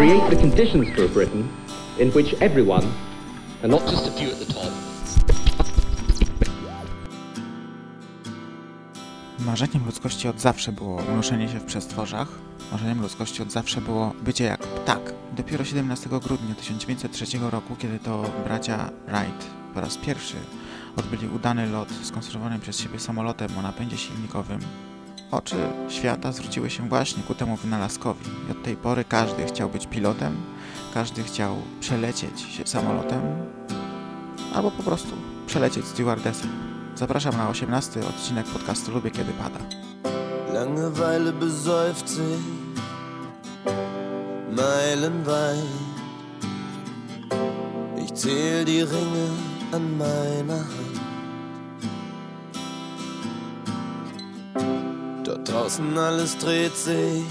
create the conditions for Britain in which everyone, and not just a few at the top, Marzeniem ludzkości od zawsze było unoszenie się w przestworzach. Marzeniem ludzkości od zawsze było bycie jak ptak. Dopiero 17 grudnia 1903 roku, kiedy to bracia Wright po raz pierwszy odbyli udany lot skonstruowanym przez siebie samolotem o napędzie silnikowym, oczy świata zwróciły się właśnie ku temu wynalazkowi. I od tej pory każdy chciał być pilotem, każdy chciał przelecieć się samolotem, albo po prostu przelecieć stewardessem. Zapraszam na 18 odcinek podcastu Lubię Kiedy Pada. Langeweile besäuft sich meilenweit. Ich zähl die Ringe an meiner Hand. Draußen alles dreht sich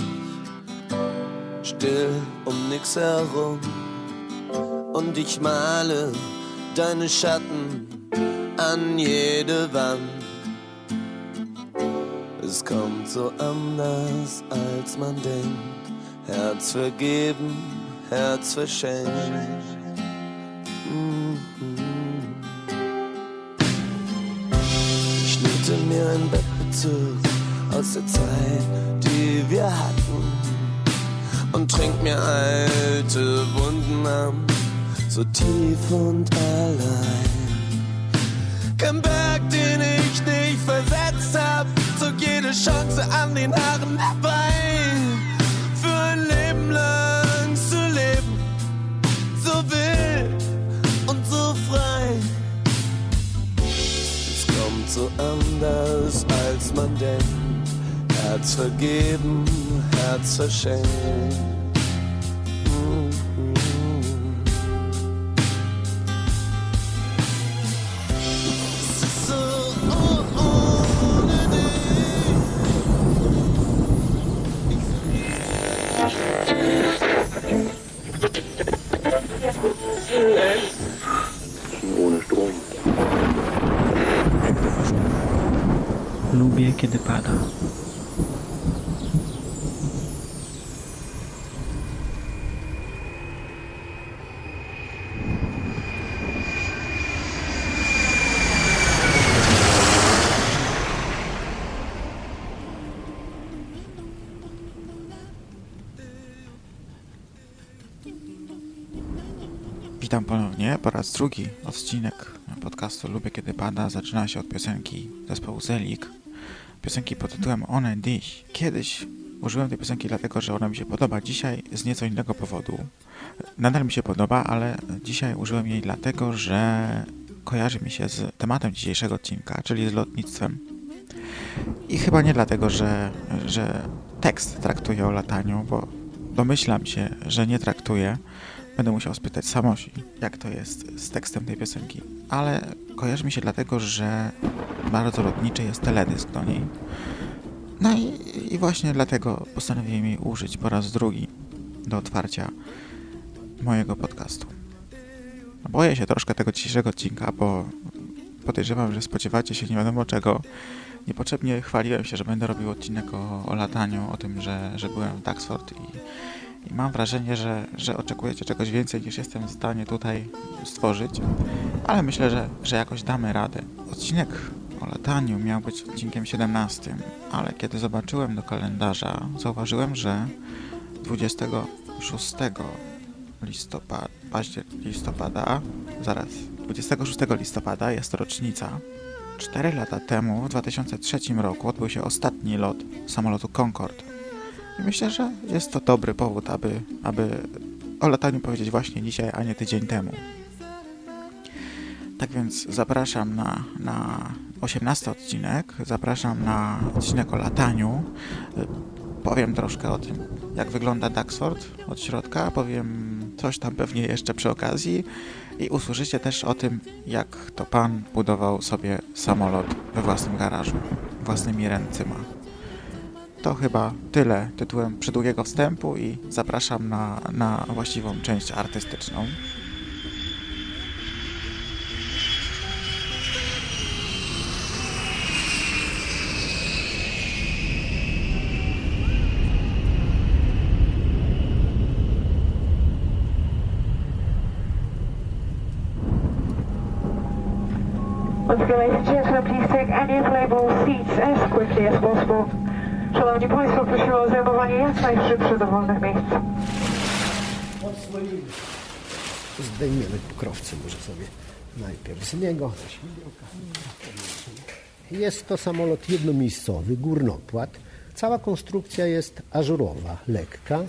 still um nix herum. Und ich male deine Schatten an jede Wand. Es kommt so anders, als man denkt. Herz vergeben, Herz verschenkt. Mhm. Ich schnitte mir ein Bettbezug aus der Zeit, die wir hatten. Und trink mir alte Wunden an, so tief und allein. Kein Berg, den ich nicht versetzt hab, zog jede Chance an den Haaren herbei. Herz vergeben, Herz verschenken. lubię, kiedy pada. Raz drugi odcinek podcastu Lubię Kiedy Pada zaczyna się od piosenki zespołu Zelik. Piosenki pod tytułem One Dziś. Kiedyś użyłem tej piosenki dlatego, że ona mi się podoba. Dzisiaj z nieco innego powodu. Nadal mi się podoba, ale dzisiaj użyłem jej dlatego, że kojarzy mi się z tematem dzisiejszego odcinka, czyli z lotnictwem. I chyba nie dlatego, że, że tekst traktuje o lataniu, bo domyślam się, że nie traktuje. Będę musiał spytać Samosi, jak to jest z tekstem tej piosenki. Ale kojarzy mi się dlatego, że bardzo lotniczy jest teledysk do niej. No i, i właśnie dlatego postanowiłem jej użyć po raz drugi do otwarcia mojego podcastu. Boję się troszkę tego dzisiejszego odcinka, bo podejrzewam, że spodziewacie się nie wiadomo czego. Niepotrzebnie chwaliłem się, że będę robił odcinek o, o lataniu, o tym, że, że byłem w Daxford i, i mam wrażenie, że, że oczekujecie czegoś więcej niż jestem w stanie tutaj stworzyć, ale myślę, że, że jakoś damy radę. Odcinek o lataniu miał być odcinkiem 17, ale kiedy zobaczyłem do kalendarza, zauważyłem, że 26 listopada, listopada, zaraz, 26 listopada jest rocznica. 4 lata temu, w 2003 roku, odbył się ostatni lot samolotu Concorde. I myślę, że jest to dobry powód, aby, aby o lataniu powiedzieć właśnie dzisiaj, a nie tydzień temu. Tak więc zapraszam na, na 18 odcinek, zapraszam na odcinek o lataniu. Powiem troszkę o tym, jak wygląda Daxford od środka, powiem coś tam pewnie jeszcze przy okazji i usłyszycie też o tym, jak to pan budował sobie samolot we własnym garażu, własnymi ręcyma. To chyba tyle tytułem przydługiego wstępu i zapraszam na, na właściwą część artystyczną. Ladies and gentlemen, please take any available seats as quickly as possible. Szanowni Państwo, prosimy o zajmowanie jak najszybsze dowolnych miejsc. Zdejmiemy pokrowce może sobie najpierw z niego. Jest to samolot jednomiejscowy, górnopłat. Cała konstrukcja jest ażurowa, lekka.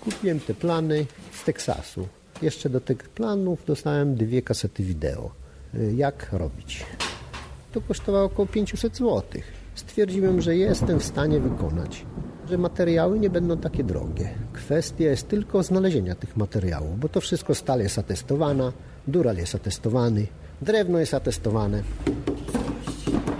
Kupiłem te plany z Teksasu. Jeszcze do tych planów dostałem dwie kasety wideo. Y, Jak robić? To kosztowało około 500 zł. Stwierdziłem, że jestem w stanie wykonać, że materiały nie będą takie drogie. Kwestia jest tylko znalezienia tych materiałów, bo to wszystko stal jest atestowana, dural jest atestowany, drewno jest atestowane.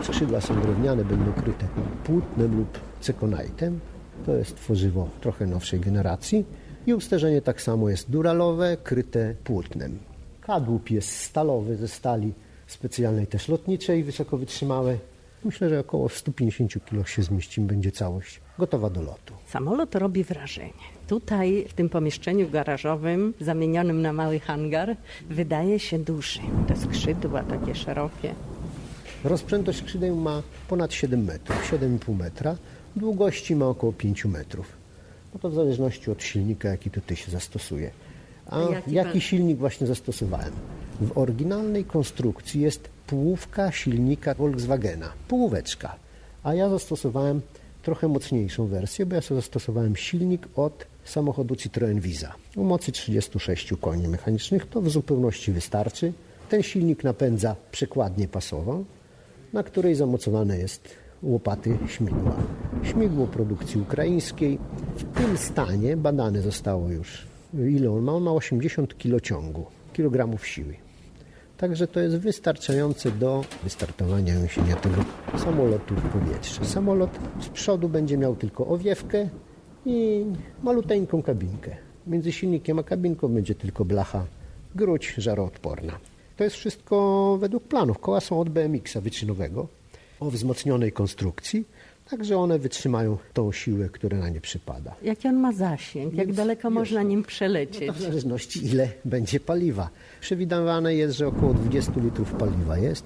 Skrzydła są drewniane, będą kryte płótnem lub cekonajtem. To jest tworzywo trochę nowszej generacji. I usterzenie tak samo jest duralowe, kryte płótnem. Kadłub jest stalowy ze stali specjalnej też lotniczej, wysoko wytrzymałej. Myślę, że około 150 kg się zmieści, będzie całość gotowa do lotu. Samolot robi wrażenie. Tutaj, w tym pomieszczeniu garażowym, zamienionym na mały hangar, wydaje się duży. Te skrzydła takie szerokie. Rozprzętość skrzydeł ma ponad 7 metrów, 7,5 metra. Długości ma około 5 metrów. No to w zależności od silnika, jaki tutaj się zastosuje. A jaki jaki silnik właśnie zastosowałem? W oryginalnej konstrukcji jest połówka silnika Volkswagena, połóweczka. A ja zastosowałem trochę mocniejszą wersję, bo ja sobie zastosowałem silnik od samochodu Citroën Visa. O mocy 36 koni mechanicznych to w zupełności wystarczy. Ten silnik napędza przekładnię pasową, na której zamocowane jest łopaty śmigła. Śmigło produkcji ukraińskiej. W tym stanie badane zostało już, ile on ma. On ma 80 kg ciągu, kilogramów siły. Także to jest wystarczające do wystartowania uniesienia tego samolotu w powietrze. Samolot z przodu będzie miał tylko owiewkę i maluteńką kabinkę. Między silnikiem a kabinką będzie tylko blacha, gruć żaroodporna. To jest wszystko według planów. Koła są od BMX-a wyczynowego o wzmocnionej konstrukcji, także one wytrzymają tą siłę, która na nie przypada. Jaki on ma zasięg? Jak Więc daleko wiesz, można nim No przelecieć? to w zależności ile będzie paliwa. Przewidywane jest, że około 20 litrów paliwa jest.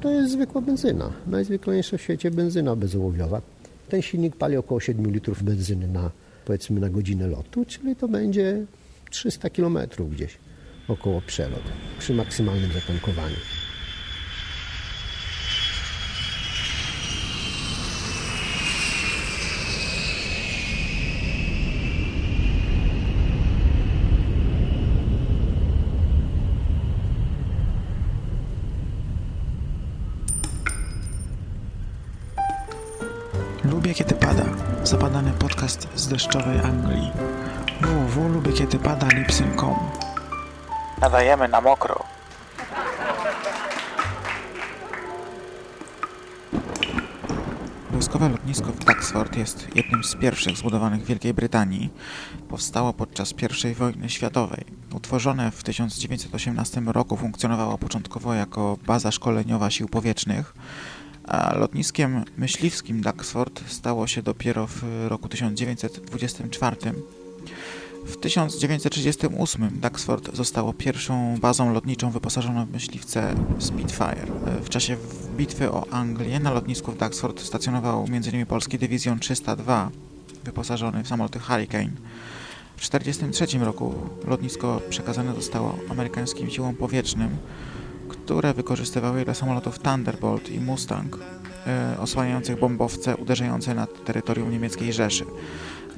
To jest zwykła benzyna. Najzwyklejsza w świecie benzyna bezołowiowa. Ten silnik pali około 7 litrów benzyny na powiedzmy na godzinę lotu, czyli to będzie 300 km gdzieś około przelot przy maksymalnym zatankowaniu. Z deszczowej Anglii. www.lubiekiedypada.lipsyn.com Nadajemy na mokro. Wojskowe lotnisko w Duxford jest jednym z pierwszych zbudowanych w Wielkiej Brytanii. Powstało podczas I wojny światowej. Utworzone w 1918 roku funkcjonowało początkowo jako baza szkoleniowa sił powietrznych, a lotniskiem myśliwskim Duxford stało się dopiero w roku 1924. W 1938 Duxford zostało pierwszą bazą lotniczą wyposażoną w myśliwce Spitfire. W czasie bitwy o Anglię na lotnisku w Duxford stacjonował m.in. polski dywizjon 302 wyposażony w samoloty Hurricane. W 1943 roku lotnisko przekazane zostało amerykańskim siłom powietrznym, które wykorzystywały dla samolotów Thunderbolt i Mustang e, osłaniających bombowce uderzające na terytorium niemieckiej Rzeszy.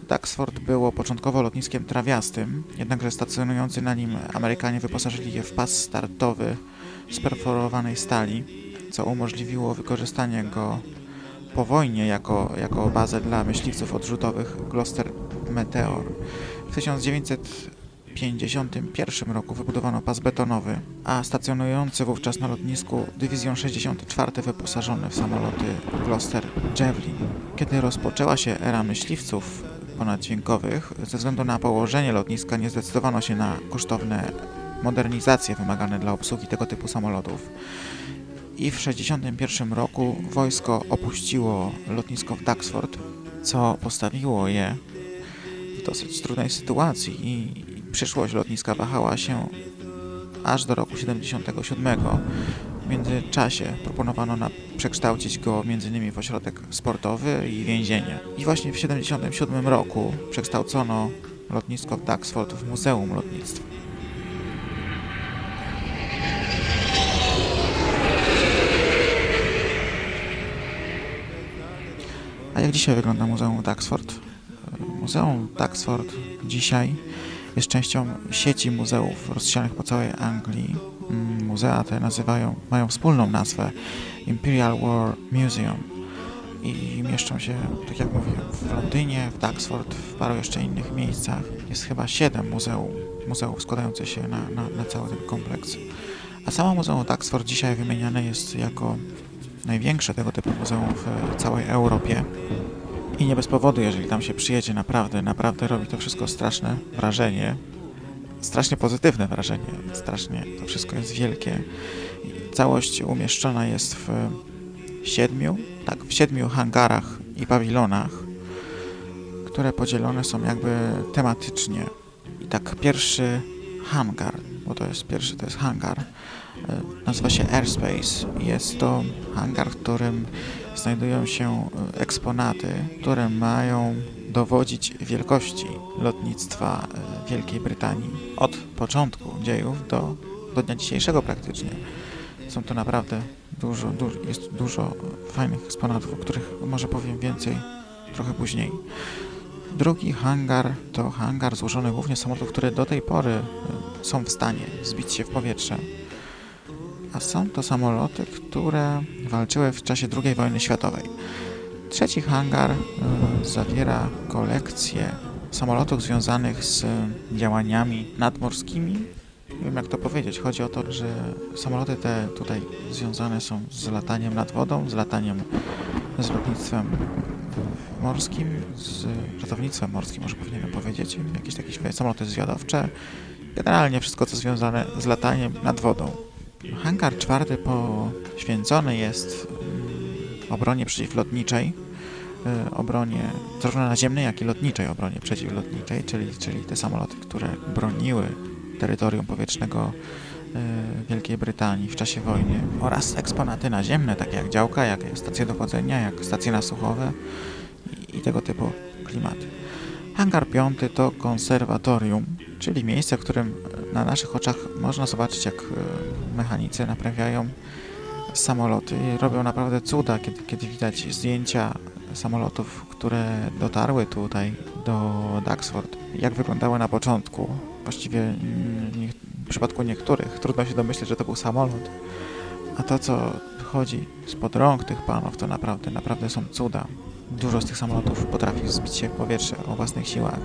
Duxford było początkowo lotniskiem trawiastym, jednakże stacjonujący na nim Amerykanie wyposażyli je w pas startowy z perforowanej stali, co umożliwiło wykorzystanie go po wojnie jako, jako bazę dla myśliwców odrzutowych Gloster Meteor. W 1951 roku wybudowano pas betonowy, a stacjonujący wówczas na lotnisku Dywizjon 64 wyposażony w samoloty Gloster Javelin. Kiedy rozpoczęła się era myśliwców ponaddźwiękowych, ze względu na położenie lotniska nie zdecydowano się na kosztowne modernizacje wymagane dla obsługi tego typu samolotów. I w 1961 roku wojsko opuściło lotnisko w Duxford, co postawiło je w dosyć trudnej sytuacji i przyszłość lotniska wahała się aż do roku 77, W międzyczasie proponowano na przekształcić go m.in. w ośrodek sportowy i więzienie. I właśnie w 1977 roku przekształcono lotnisko w Duxford w Muzeum Lotnictwa. A jak dzisiaj wygląda Muzeum Duxford? Muzeum Duxford dzisiaj jest częścią sieci muzeów rozsianych po całej Anglii. Mm, muzea te nazywają, mają wspólną nazwę Imperial War Museum i mieszczą się, tak jak mówiłem, w Londynie, w Duxford, w paru jeszcze innych miejscach. Jest chyba siedem muzeum, muzeów składających się na, na, na cały ten kompleks. A samo Muzeum Duxford dzisiaj wymieniane jest jako największe tego typu muzeum w całej Europie. I nie bez powodu, jeżeli tam się przyjedzie, naprawdę, naprawdę robi to wszystko straszne wrażenie. Strasznie pozytywne wrażenie. Strasznie to wszystko jest wielkie. Całość umieszczona jest w siedmiu, tak, w siedmiu hangarach i pawilonach, które podzielone są jakby tematycznie. I tak pierwszy hangar, bo to jest pierwszy, to jest hangar, nazywa się Airspace. Jest to hangar, w którym znajdują się e, eksponaty, które mają dowodzić wielkości lotnictwa e, Wielkiej Brytanii od początku dziejów do, do dnia dzisiejszego praktycznie. Są to naprawdę dużo, dużo, jest dużo fajnych eksponatów, o których może powiem więcej trochę później. Drugi hangar to hangar złożony głównie z samolotów, które do tej pory e, są w stanie wzbić się w powietrze a są to samoloty, które walczyły w czasie II wojny światowej. Trzeci hangar y, zawiera kolekcję samolotów związanych z działaniami nadmorskimi. Nie wiem jak to powiedzieć. Chodzi o to, że samoloty te tutaj związane są z lataniem nad wodą, z lataniem z lotnictwem morskim, z ratownictwem morskim, może powinienem powiedzieć. Jakieś takie samoloty zwiadowcze. Generalnie wszystko, co związane z lataniem nad wodą. Hangar czwarty poświęcony jest mm, obronie przeciwlotniczej, y, obronie zarówno naziemnej, jak i lotniczej obronie przeciwlotniczej, czyli, czyli te samoloty, które broniły terytorium powietrznego y, Wielkiej Brytanii w czasie wojny oraz eksponaty naziemne, takie jak działka, jak stacje dochodzenia, jak stacje nasłuchowe i, i tego typu klimaty. Hangar piąty to konserwatorium, czyli miejsce, w którym na naszych oczach można zobaczyć, jak e, mechanicy naprawiają samoloty i robią naprawdę cuda, kiedy, kiedy widać zdjęcia samolotów, które dotarły tutaj do Duxford. Jak wyglądały na początku. Właściwie nie, w przypadku niektórych trudno się domyśleć, że to był samolot. A to, co wychodzi spod rąk tych panów, to naprawdę, naprawdę są cuda. Dużo z tych samolotów potrafi zbić się w powietrze o własnych siłach,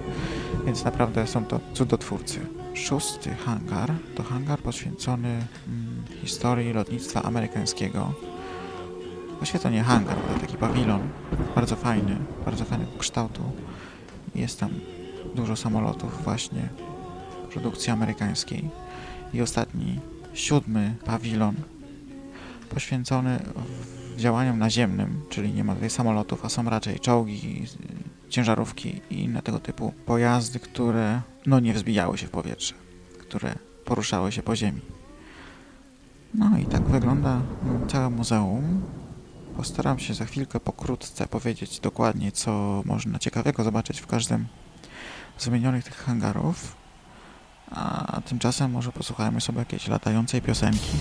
więc naprawdę są to cudotwórcy. Szósty hangar to hangar poświęcony mm, historii lotnictwa amerykańskiego. Właściwie to nie hangar, to taki pawilon, bardzo fajny, bardzo fajnego kształtu. Jest tam dużo samolotów właśnie produkcji amerykańskiej. I ostatni, siódmy pawilon poświęcony działaniom naziemnym, czyli nie ma tutaj samolotów, a są raczej czołgi, ciężarówki i inne tego typu pojazdy, które no nie wzbijały się w powietrze, które poruszały się po ziemi. No i tak wygląda całe muzeum. Postaram się za chwilkę pokrótce powiedzieć dokładnie, co można ciekawego zobaczyć w każdym z wymienionych tych hangarów. A tymczasem może posłuchajmy sobie jakiejś latającej piosenki.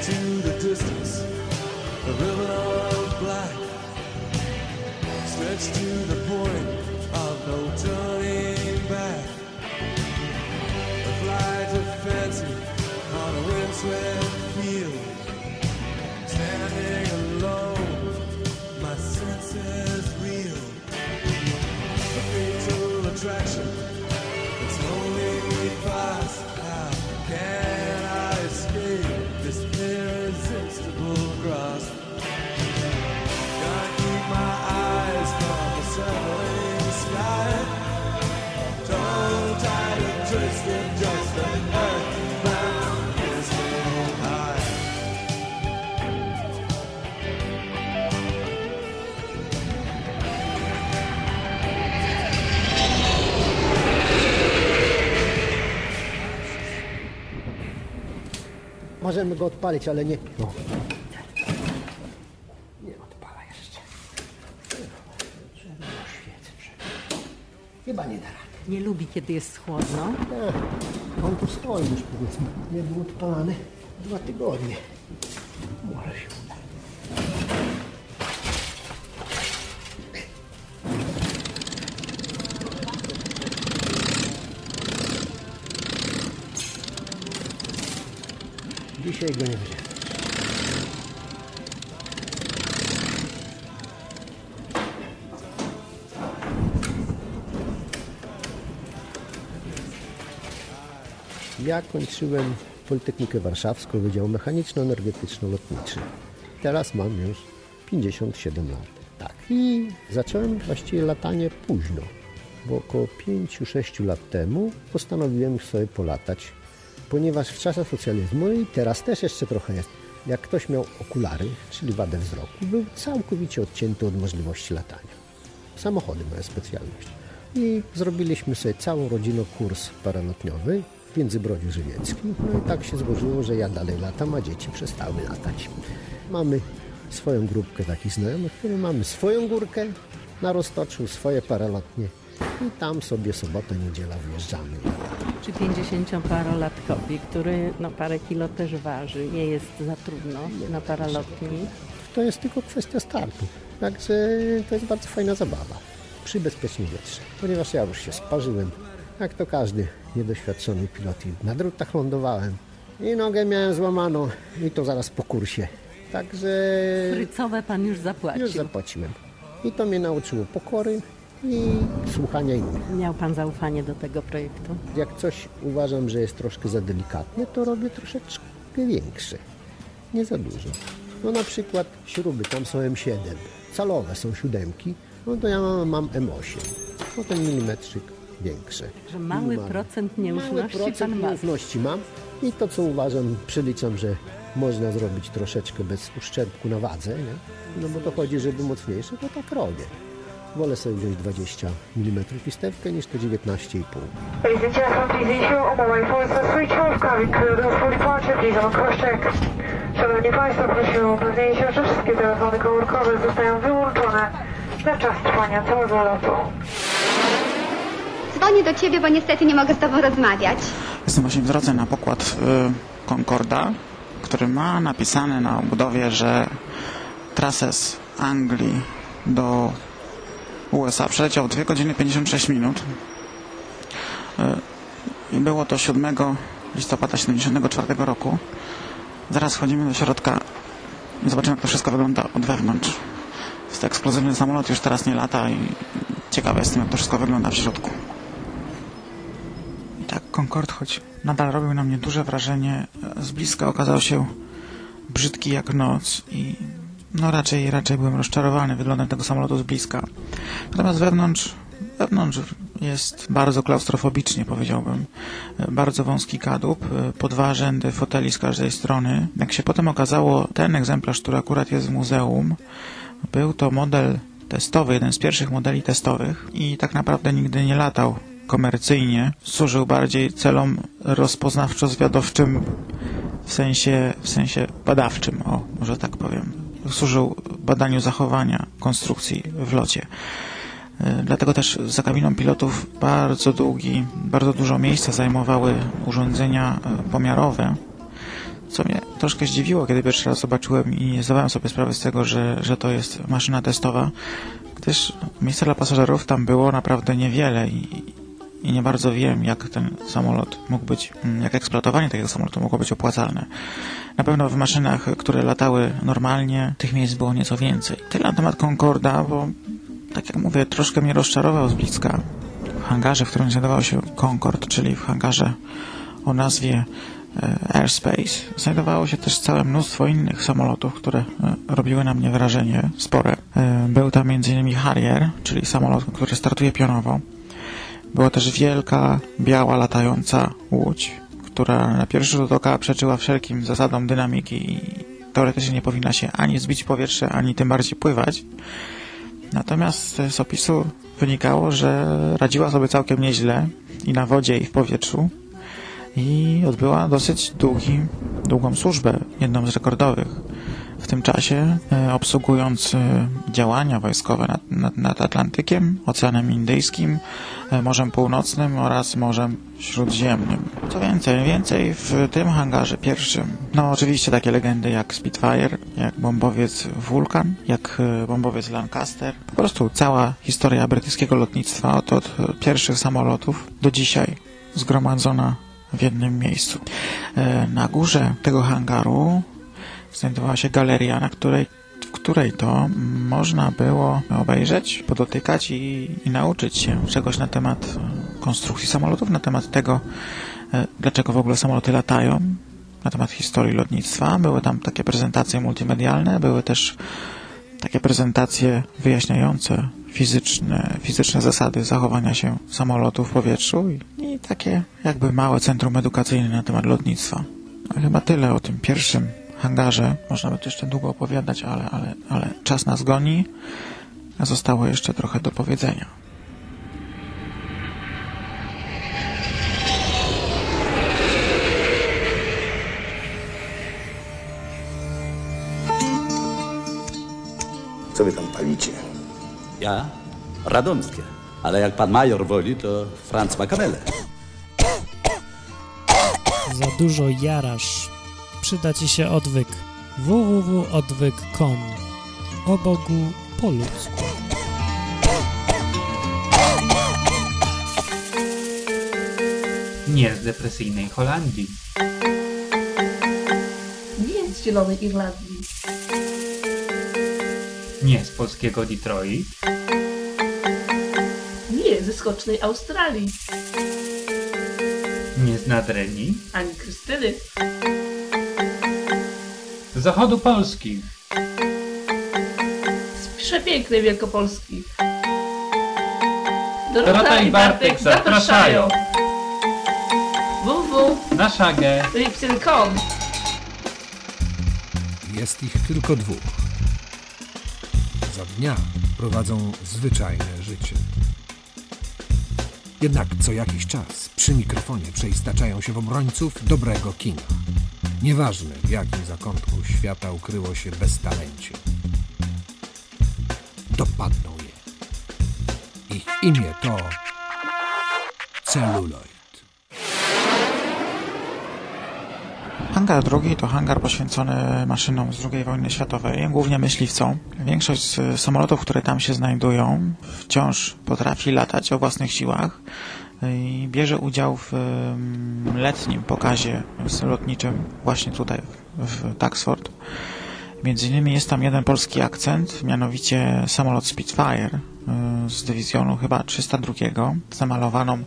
to the distance, a ribbon of black stretched to the point of no turning back. A flight of fancy on a windswept field, standing alone, my senses reel. A fatal attraction. Możemy go odpalić, ale nie... No. Nie odpala jeszcze. Trzeba świecę. Chyba nie da rady. Nie lubi, kiedy jest chłodno. Ech, On tu stoi już powiedzmy. Nie był odpalany dwa tygodnie. Może się uda. Dzisiaj go nie będzie. Ja kończyłem Politechnikę Warszawską, Wydział Mechaniczno-Energetyczno-Lotniczy. Teraz mam już 57 lat. Tak. I zacząłem właściwie latanie późno, bo około 5-6 lat temu postanowiłem sobie polatać, ponieważ w czasach socjalizmu i teraz też jeszcze trochę jest, jak ktoś miał okulary, czyli wadę wzroku, był całkowicie odcięty od możliwości latania. Samochody moja specjalność. I zrobiliśmy sobie całą rodziną kurs paralotniowy w Międzybrodziu Żywieckim. No i tak się złożyło, że ja dalej latam, a dzieci przestały latać. Mamy swoją grupkę takich znajomych, które mamy swoją górkę na Roztoczu, swoje paralotnie i tam sobie sobotę, niedziela wjeżdżamy. Czy 50-parolatkowi, który no, parę kilo też waży, nie jest za trudno na paralotni? To jest tylko kwestia startu. Także to jest bardzo fajna zabawa. Przy bezpiecznym wietrze. Ponieważ ja już się sparzyłem, jak to każdy niedoświadczony pilot. I na drutach lądowałem. I nogę miałem złamaną. I to zaraz po kursie. Także Frycowe pan już zapłacił. już zapłaciłem. I to mnie nauczyło pokory i słuchania innych. Miał pan zaufanie do tego projektu? Jak coś uważam, że jest troszkę za delikatne, to robię troszeczkę większe. Nie za dużo. No na przykład śruby, tam są M7. Calowe są siódemki, no to ja mam, mam M8. No ten milimetrzyk większe. Że mały Minimalny. procent Mały nieufności procent pan nieufności mam i to co uważam, przeliczam, że można zrobić troszeczkę bez uszczerbku na wadze, nie? No bo to chodzi, żeby mocniejsze, to tak robię. Wolę sobie wziąć 20 mm pistewkę niż to 19,5. Ladies and gentlemen, please ensure all mobile phones are switched off. Cabin crew, those for departure, please on cross check. Szanowni Państwo, proszę o upewnienie się, że wszystkie telefony komórkowe zostają wyłączone na czas trwania całego lotu. Dzwonię do ciebie, bo niestety nie mogę z tobą rozmawiać. Jestem właśnie w drodze na pokład y, Concorda, który ma napisane na obudowie, że trasę z Anglii do USA przeleciał 2 godziny 56 minut. Y, I było to 7 listopada 74 roku. Zaraz wchodzimy do środka i zobaczymy, jak to wszystko wygląda od wewnątrz. Jest to ekskluzywny samolot, już teraz nie lata i ciekawe jestem, jak to wszystko wygląda w środku. I tak Concorde, choć nadal robił na mnie duże wrażenie, z bliska okazał się brzydki jak noc i no raczej, raczej byłem rozczarowany wyglądem tego samolotu z bliska. Natomiast wewnątrz, wewnątrz jest bardzo klaustrofobicznie, powiedziałbym. Bardzo wąski kadłub, po dwa rzędy foteli z każdej strony. Jak się potem okazało, ten egzemplarz, który akurat jest w muzeum, był to model testowy, jeden z pierwszych modeli testowych i tak naprawdę nigdy nie latał komercyjnie. Służył bardziej celom rozpoznawczo-zwiadowczym w sensie, w sensie badawczym, o, może tak powiem. Służył badaniu zachowania konstrukcji w locie. Y, Dlatego też za kabiną pilotów bardzo długi, bardzo dużo miejsca zajmowały urządzenia y, pomiarowe, co mnie troszkę zdziwiło, kiedy pierwszy raz zobaczyłem i nie zdawałem sobie sprawy z tego, że, że to jest maszyna testowa, gdyż miejsca dla pasażerów tam było naprawdę niewiele i, i nie bardzo wiem, jak ten samolot mógł być, mm, jak eksploatowanie takiego samolotu mogło być opłacalne. Na pewno w maszynach, które latały normalnie, tych miejsc było nieco więcej. Tyle na temat Concorda, bo tak jak mówię, troszkę mnie rozczarował z bliska. W hangarze, w którym znajdował się Concorde, czyli w hangarze o nazwie e, Airspace, znajdowało się też całe mnóstwo innych samolotów, które e, robiły na mnie wrażenie spore. E, Był tam m.in. Harrier, czyli samolot, który startuje pionowo. Była też wielka, biała, latająca łódź, która na pierwszy rzut oka przeczyła wszelkim zasadom dynamiki i teoretycznie nie powinna się ani zbić w powietrze, ani tym bardziej pływać. Natomiast z opisu wynikało, że radziła sobie całkiem nieźle i na wodzie, i w powietrzu. i odbyła dosyć długi, długą służbę, jedną z rekordowych w tym czasie, e, obsługując e, działania wojskowe nad, nad, nad Atlantykiem, Oceanem Indyjskim, e, Morzem Północnym oraz Morzem Śródziemnym. Co więcej, więcej w tym hangarze pierwszym, no oczywiście takie legendy jak Spitfire, jak bombowiec Vulcan, jak bombowiec Lancaster, po prostu cała historia brytyjskiego lotnictwa od, od pierwszych samolotów do dzisiaj zgromadzona w jednym miejscu. Na górze tego hangaru znajdowała się galeria, na której, w której to można było obejrzeć, podotykać i, i nauczyć się czegoś na temat konstrukcji samolotów, na temat tego, e, dlaczego w ogóle samoloty latają, na temat historii lotnictwa. Były tam takie prezentacje multimedialne, były też takie prezentacje wyjaśniające fizyczne, fizyczne zasady zachowania się samolotu w powietrzu i, i takie jakby małe centrum edukacyjne na temat lotnictwa. A chyba tyle o tym pierwszym hangarze. Można by tu jeszcze długo opowiadać, ale, ale, ale czas nas goni. A zostało jeszcze trochę do powiedzenia. Co wy tam palicie? Ja? Radomskie. Ale jak pan major woli, to Franz Makamele. Za dużo jarasz. Przyda ci się odwyk. www.odwyk.com O Bogu po ludzku. Nie z depresyjnej Holandii. Nie z Zielonej Irlandii. Nie z polskiego Detroit. Nie ze skocznej Australii. Nie z Nadrenii. Ani Krystyny. Z zachodu Polski. Z przepięknej Wielkopolski. Dorota i Bartek zapraszają. www. Na szagę. Jest ich tylko dwóch. Za dnia prowadzą zwyczajne życie. Jednak co jakiś czas przy mikrofonie przeistaczają się w obrońców dobrego kina. Nieważne w jakim zakątku świata ukryło się beztalencie. Dopadną je. Ich imię to celuloid. Hangar drugi to hangar poświęcony maszynom z II wojny światowej, głównie myśliwcom. Większość z samolotów, które tam się znajdują, wciąż potrafi latać o własnych siłach bierze udział w letnim pokazie lotniczym właśnie tutaj w Taxford. Między innymi jest tam jeden polski akcent, mianowicie samolot Spitfire y, z dywizjonu chyba 302 z namalowaną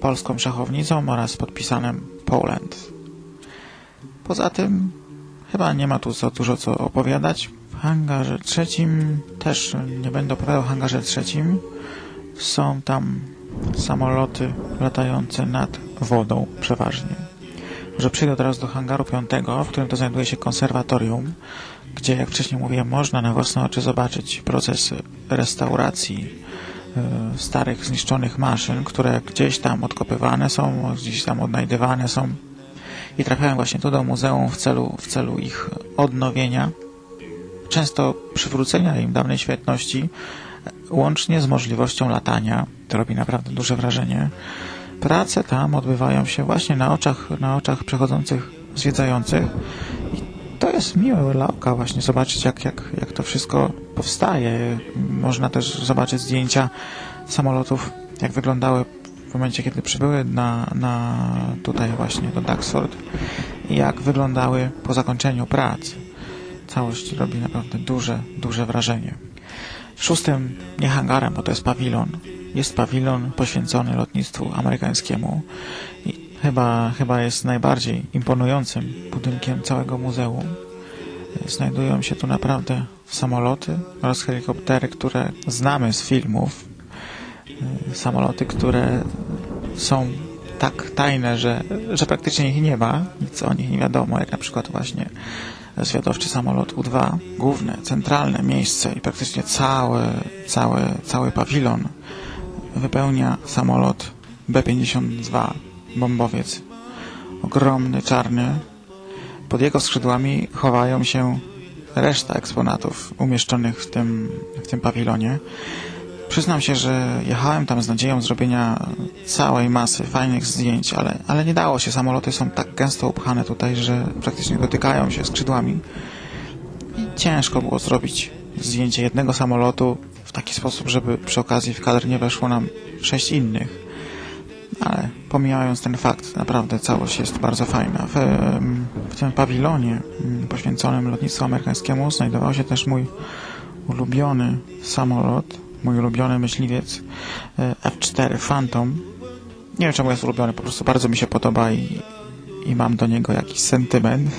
polską szachownicą oraz podpisanym Poland. Poza tym chyba nie ma tu za dużo co opowiadać. W hangarze trzecim też nie będę opowiadał o hangarze trzecim. Są tam samoloty latające nad wodą przeważnie. Może przejdę teraz do hangaru piątego, w którym to znajduje się konserwatorium, gdzie, jak wcześniej mówiłem, można na własne oczy zobaczyć proces restauracji y, starych, zniszczonych maszyn, które gdzieś tam odkopywane są, gdzieś tam odnajdywane są i trafiają właśnie tu do muzeum w celu, w celu ich odnowienia, często przywrócenia im dawnej świetności, łącznie z możliwością latania. To robi naprawdę duże wrażenie. Prace tam odbywają się właśnie na oczach, na oczach przechodzących, zwiedzających i to jest miłe dla oka właśnie zobaczyć, jak, jak, jak to wszystko powstaje. Można też zobaczyć zdjęcia samolotów, jak wyglądały w momencie, kiedy przybyły na, na tutaj właśnie do Duxford i jak wyglądały po zakończeniu prac. Całość robi naprawdę duże, duże wrażenie. Szóstym nie hangarem, bo to jest pawilon. Jest pawilon poświęcony lotnictwu amerykańskiemu i chyba, chyba jest najbardziej imponującym budynkiem całego muzeum. Znajdują się tu naprawdę samoloty oraz helikoptery, które znamy z filmów. Samoloty, które są tak tajne, że, że praktycznie ich nie ma, nic o nich nie wiadomo, jak na przykład właśnie zwiadowczy samolot U-2, główne, centralne miejsce i praktycznie cały, cały, cały pawilon wypełnia samolot B-52, bombowiec ogromny, czarny. Pod jego skrzydłami chowają się reszta eksponatów umieszczonych w tym, w tym pawilonie. Przyznam się, że jechałem tam z nadzieją zrobienia całej masy fajnych zdjęć, ale, ale nie dało się. Samoloty są tak gęsto upchane tutaj, że praktycznie dotykają się skrzydłami. I ciężko było zrobić zdjęcie jednego samolotu w taki sposób, żeby przy okazji w kadr nie weszło nam sześć innych. Ale pomijając ten fakt, naprawdę całość jest bardzo fajna. W, w tym pawilonie mm, poświęconym lotnictwu amerykańskiemu znajdował się też mój ulubiony samolot, mój ulubiony myśliwiec e, F-4 Phantom. Nie wiem czemu jest ulubiony, po prostu bardzo mi się podoba i, i mam do niego jakiś sentyment.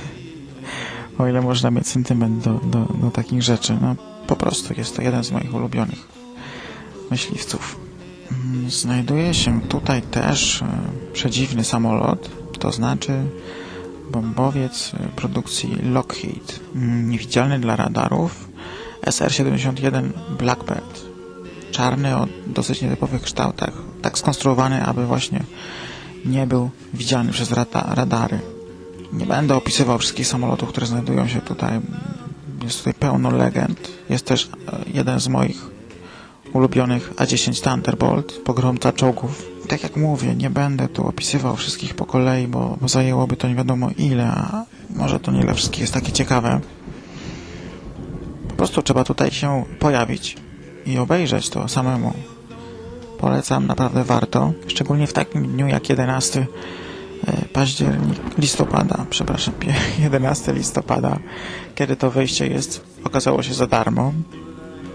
O ile można mieć sentyment do, do, do takich rzeczy. No po prostu jest to jeden z moich ulubionych myśliwców. Mm, Znajduje się tutaj też e, przedziwny samolot, to znaczy bombowiec e, produkcji Lockheed, mm, niewidzialny dla radarów, SR-71 Blackbird, czarny o dosyć nietypowych kształtach, tak skonstruowany, aby właśnie nie był widziany przez radary. Nie będę opisywał wszystkich samolotów, które znajdują się tutaj. Jest tutaj pełno legend. Jest też e, jeden z moich ulubionych A10 Thunderbolt, pogromca czołgów. Tak jak mówię, nie będę tu opisywał wszystkich po kolei, bo, bo zajęłoby to nie wiadomo ile, a może to nie dla wszystkich jest takie ciekawe. Po prostu trzeba tutaj się pojawić i obejrzeć to samemu. Polecam, naprawdę warto, szczególnie w takim dniu jak 11 e, październik, listopada, przepraszam, 11 listopada, kiedy to wejście jest, okazało się za darmo,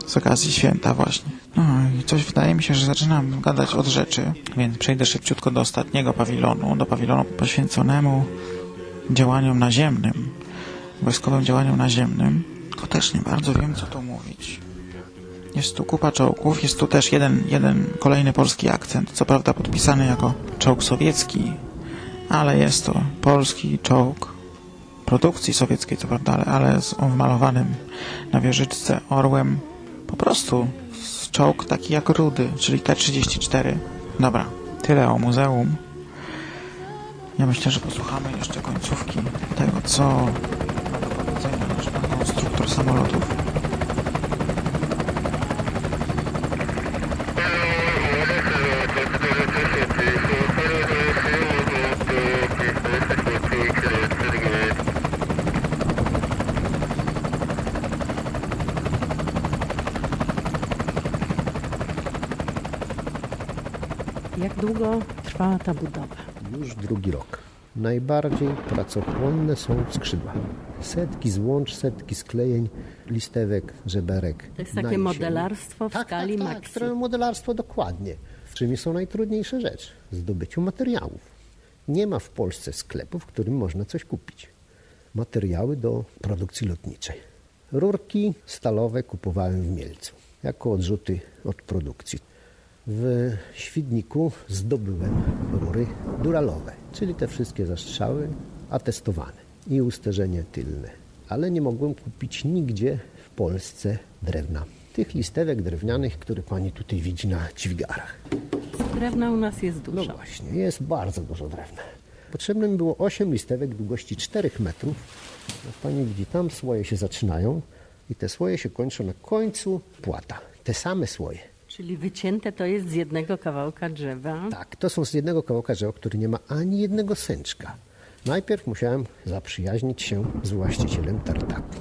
z okazji święta właśnie. No i coś wydaje mi się, że zaczynam gadać od rzeczy, więc przejdę szybciutko do ostatniego pawilonu, do pawilonu poświęconemu działaniom naziemnym, wojskowym działaniom naziemnym. Tylko też nie bardzo wiem, co tu mówić. Jest tu kupa czołgów, jest tu też jeden, jeden kolejny polski akcent, co prawda podpisany jako czołg sowiecki, ale jest to polski czołg produkcji sowieckiej, co prawda, ale, z wmalowanym na wieżyczce orłem po prostu czołg taki jak rudy, czyli T-34. Dobra, tyle o muzeum. Ja myślę, że posłuchamy jeszcze końcówki tego, co ma do powiedzenia nasz konstruktor samolotów. Jak trwała ta budowa? Już drugi rok. Najbardziej pracochłonne są skrzydła. Setki złącz, setki sklejeń, listewek, żeberek. To jest takie najsień. modelarstwo w tak, skali tak, tak, które modelarstwo dokładnie. Czym są najtrudniejsze rzeczy? Zdobyciu materiałów. Nie ma w Polsce sklepu, w którym można coś kupić. Materiały do produkcji lotniczej. Rurki stalowe kupowałem w Mielcu jako odrzuty od produkcji. W Świdniku zdobyłem rury duralowe, czyli te wszystkie zastrzały atestowane i usterzenie tylne. Ale nie mogłem kupić nigdzie w Polsce drewna. Tych listewek drewnianych, które pani tutaj widzi na dźwigarach. Drewna u nas jest dużo. No właśnie, jest bardzo dużo drewna. Potrzebne mi było 8 listewek długości 4 metrów. Jak pani widzi, tam słoje się zaczynają i te słoje się kończą na końcu płata. Te same słoje. Czyli wycięte to jest z jednego kawałka drzewa. Tak, to są z jednego kawałka drzewa, który nie ma ani jednego sęczka. Najpierw musiałem zaprzyjaźnić się z właścicielem tartaku.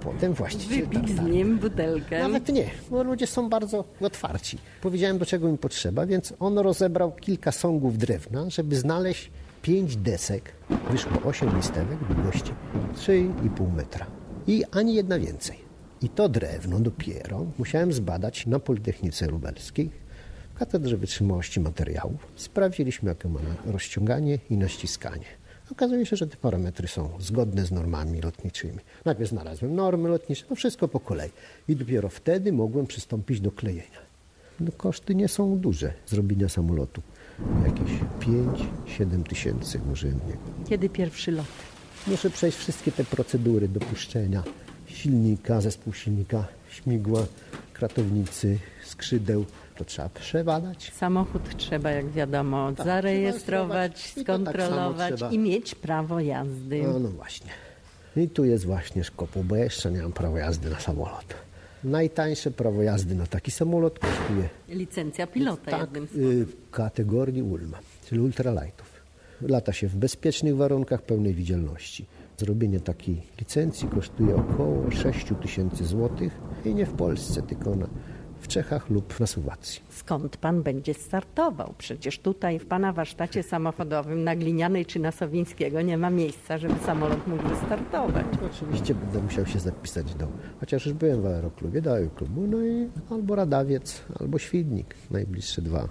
Potem właściciel Wypić z tartaku. nim butelkę. Nawet nie, bo ludzie są bardzo otwarci. Powiedziałem, do czego mi potrzeba, więc on rozebrał kilka sągów drewna, żeby znaleźć pięć desek. Wyszło osiem listewek długości 3,5 metra. I ani jedna więcej. I to drewno dopiero musiałem zbadać na Politechnice Lubelskiej w Katedrze Wytrzymałości Materiałów. Sprawdziliśmy, jakie ma na rozciąganie i naściskanie. Okazuje się, że te parametry są zgodne z normami lotniczymi. Najpierw znalazłem normy lotnicze, no wszystko po kolei. I dopiero wtedy mogłem przystąpić do klejenia. No, koszty nie są duże zrobienia samolotu. Jakieś 5-7 tysięcy urzędnie. Kiedy pierwszy lot? Muszę przejść wszystkie te procedury dopuszczenia silnika, zespół silnika, śmigła, kratownicy, skrzydeł, to trzeba przebadać. Samochód trzeba, jak wiadomo, zarejestrować, I to tak skontrolować trzeba- i mieć prawo jazdy. No, no właśnie. I tu jest właśnie szkopu, bo ja jeszcze nie mam prawa jazdy na samolot. Najtańsze prawo jazdy na taki samolot kosztuje Licencja pilota tak, jednym y, w kategorii ULMA, czyli ultralightów. Lata się w bezpiecznych warunkach pełnej widzialności. Zrobienie takiej licencji kosztuje około 6 tysięcy złotych i nie w Polsce, tylko na, w Czechach lub na Słowacji. Skąd pan będzie startował? Przecież tutaj w pana warsztacie samochodowym na Glinianej czy na Sowińskiego nie ma miejsca, żeby samolot mógł wystartować. Oczywiście będę musiał się zapisać do, chociaż już byłem w aeroklubie, do aeroklubu, no i albo Radawiec, albo Świdnik, najbliższe dwa.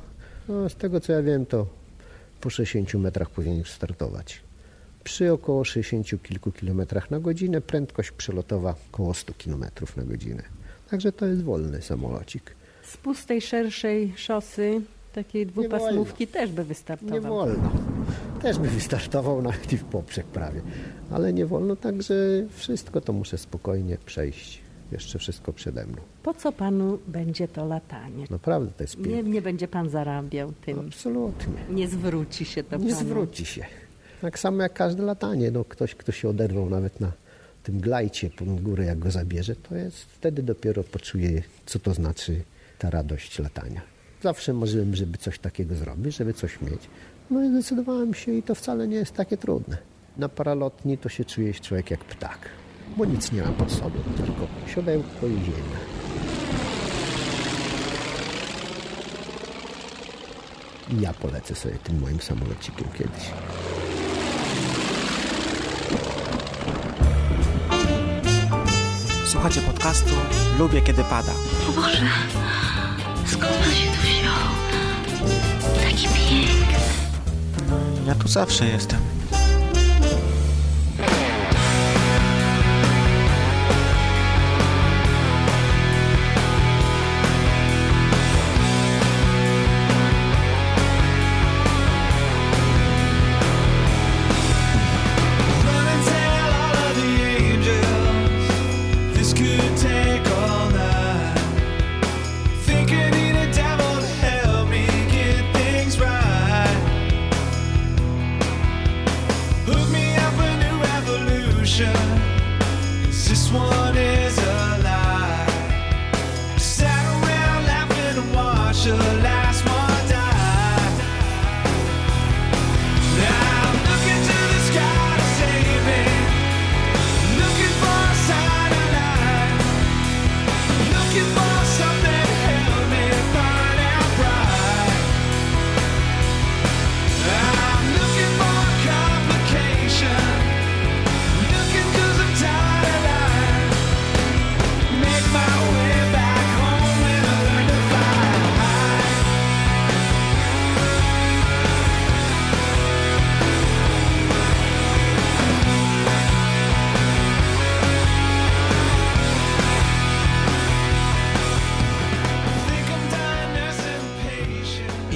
No, z tego co ja wiem, to po 60 metrach powinien już startować. Przy około 60 kilku kilometrach na godzinę, prędkość przelotowa około 100 kilometrów na godzinę. Także to jest wolny samolocik. Z pustej, szerszej szosy takiej dwupasmówki też by wystartował. Nie wolno. Też by wystartował nawet i w poprzek prawie. Ale nie wolno, także wszystko to muszę spokojnie przejść. Jeszcze wszystko przede mną. Po co panu będzie to latanie? Naprawdę to jest piękne. Nie, nie będzie pan zarabiał tym. Absolutnie. Nie zwróci się to Nie panu. zwróci się. Tak samo jak każde latanie. No, ktoś, kto się oderwał nawet na tym glajcie pod górę, jak go zabierze, to jest wtedy dopiero poczuje, co to znaczy ta radość latania. Zawsze marzyłem, żeby coś takiego zrobić, żeby coś mieć. No i zdecydowałem się i to wcale nie jest takie trudne. Na paralotni to się czuje człowiek jak ptak, bo nic nie ma pod sobą, tylko siodełko i ziemia. I ja polecę sobie tym moim samolocikiem kiedyś. Słuchacie podcastu Lubię Kiedy Pada. O Boże, skąd pan się tu wziął? Taki piękny. Ja tu zawsze jestem.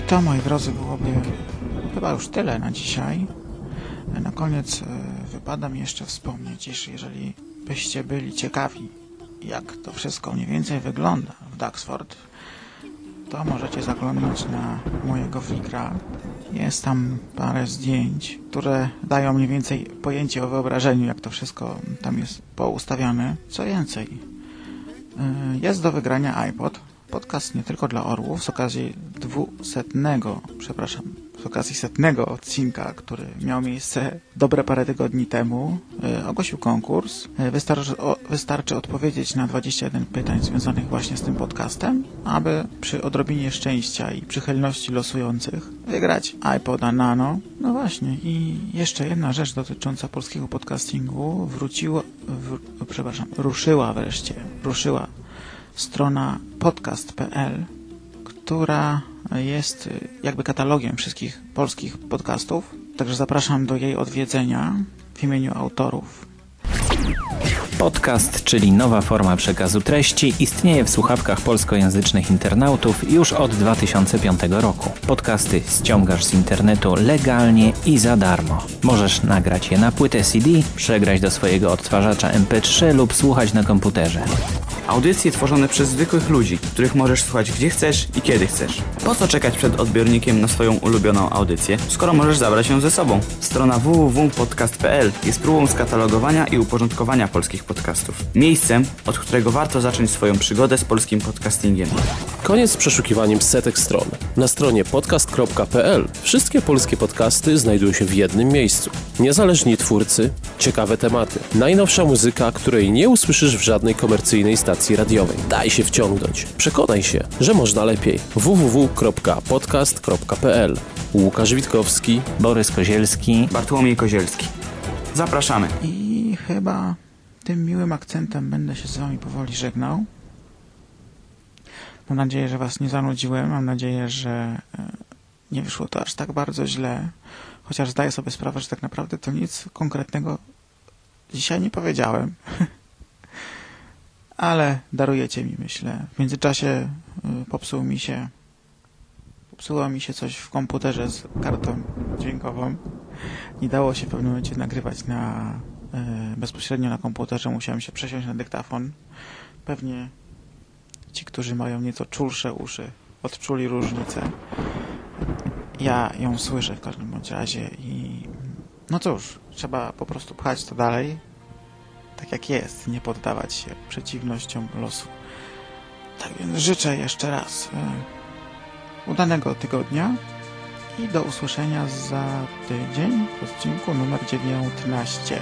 To, moi drodzy, byłoby chyba już tyle na dzisiaj. Na koniec e, wypada mi jeszcze wspomnieć, iż jeżeli byście byli ciekawi, jak to wszystko mniej więcej wygląda w Duxford, to możecie zaglądnąć na mojego Flickra. Jest tam parę zdjęć, które dają mniej więcej pojęcie o wyobrażeniu, jak to wszystko tam jest poustawiane. Co więcej, e, jest do wygrania iPod. Podcast nie tylko dla orłów z okazji dwusetnego, przepraszam, z okazji setnego odcinka, który miał miejsce dobre parę tygodni temu, e, ogłosił konkurs. E, Wystarczy, o, wystarczy odpowiedzieć na 21 pytań związanych właśnie z tym podcastem, aby przy odrobinie szczęścia i przychylności losujących wygrać iPoda Nano. No właśnie i jeszcze jedna rzecz dotycząca polskiego podcastingu wróciła, w, przepraszam, ruszyła wreszcie, ruszyła strona podcast.pl, która jest jakby katalogiem wszystkich polskich podcastów. Także zapraszam do jej odwiedzenia w imieniu autorów. Podcast, czyli nowa forma przekazu treści, istnieje w słuchawkach polskojęzycznych internautów już od 2005 roku. Podcasty ściągasz z internetu legalnie i za darmo. Możesz nagrać je na płytę CD, przegrać do swojego odtwarzacza MP3 lub słuchać na komputerze. Audycje tworzone przez zwykłych ludzi, których możesz słuchać gdzie chcesz i kiedy chcesz. Po co czekać przed odbiornikiem na swoją ulubioną audycję, skoro możesz zabrać ją ze sobą? Strona www.podcast.pl jest próbą skatalogowania i uporządkowania polskich podcastów. Miejscem, od którego warto zacząć swoją przygodę z polskim podcastingiem. Koniec z przeszukiwaniem setek stron. Na stronie podcast.pl wszystkie polskie podcasty znajdują się w jednym miejscu. Niezależni twórcy, ciekawe tematy, najnowsza muzyka, której nie usłyszysz w żadnej komercyjnej stacji radiowej. Daj się wciągnąć. Przekonaj się, że można lepiej. www.podcast.pl Łukasz Witkowski, Borys Kozielski, Bartłomiej Kozielski. Zapraszamy. I chyba tym miłym akcentem będę się z Wami powoli żegnał. Mam nadzieję, że Was nie zanudziłem. Mam nadzieję, że e, nie wyszło to aż tak bardzo źle. Chociaż zdaję sobie sprawę, że tak naprawdę to nic konkretnego dzisiaj nie powiedziałem. Ale darujecie mi, myślę. W międzyczasie y, popsuł mi się popsuło mi się coś w komputerze z kartą dźwiękową. Nie dało się w pewnym momencie nagrywać na bezpośrednio na komputerze. Musiałem się przesiąść na dyktafon. Pewnie ci, którzy mają nieco czulsze uszy, odczuli różnicę. Ja ją słyszę w każdym bądź razie i no cóż, trzeba po prostu pchać to dalej, tak jak jest, nie poddawać się przeciwnościom losu. Tak więc życzę jeszcze raz e, udanego tygodnia i do usłyszenia za tydzień w odcinku numer 19.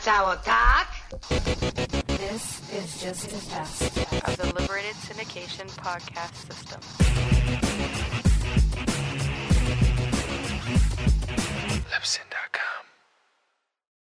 poprzewracało, tak? This is just a test of the Liberated Syndication podcast system.